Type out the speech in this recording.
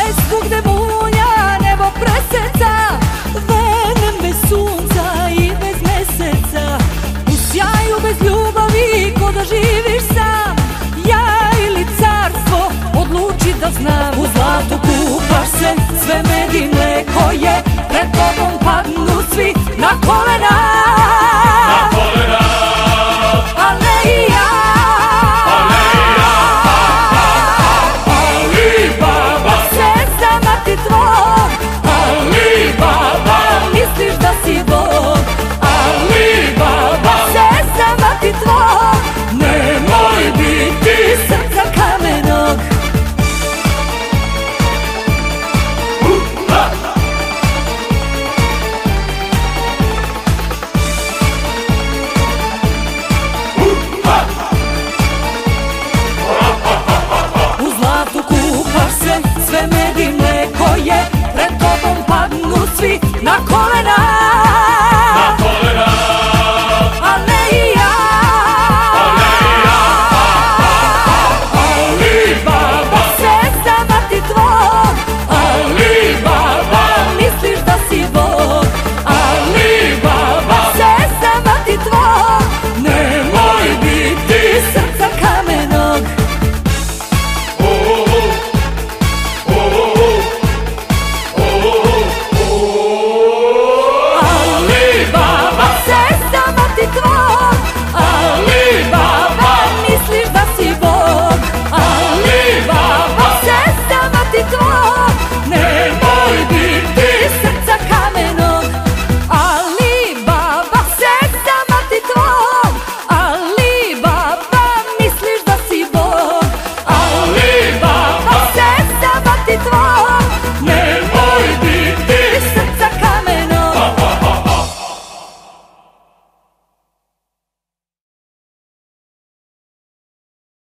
mestu gde munja nebo preseca Venem bez sunca i bez meseca. U sjaju bez ljubavi ko da živiš sam. Ja ili carstvo odluči da znam. U zlatu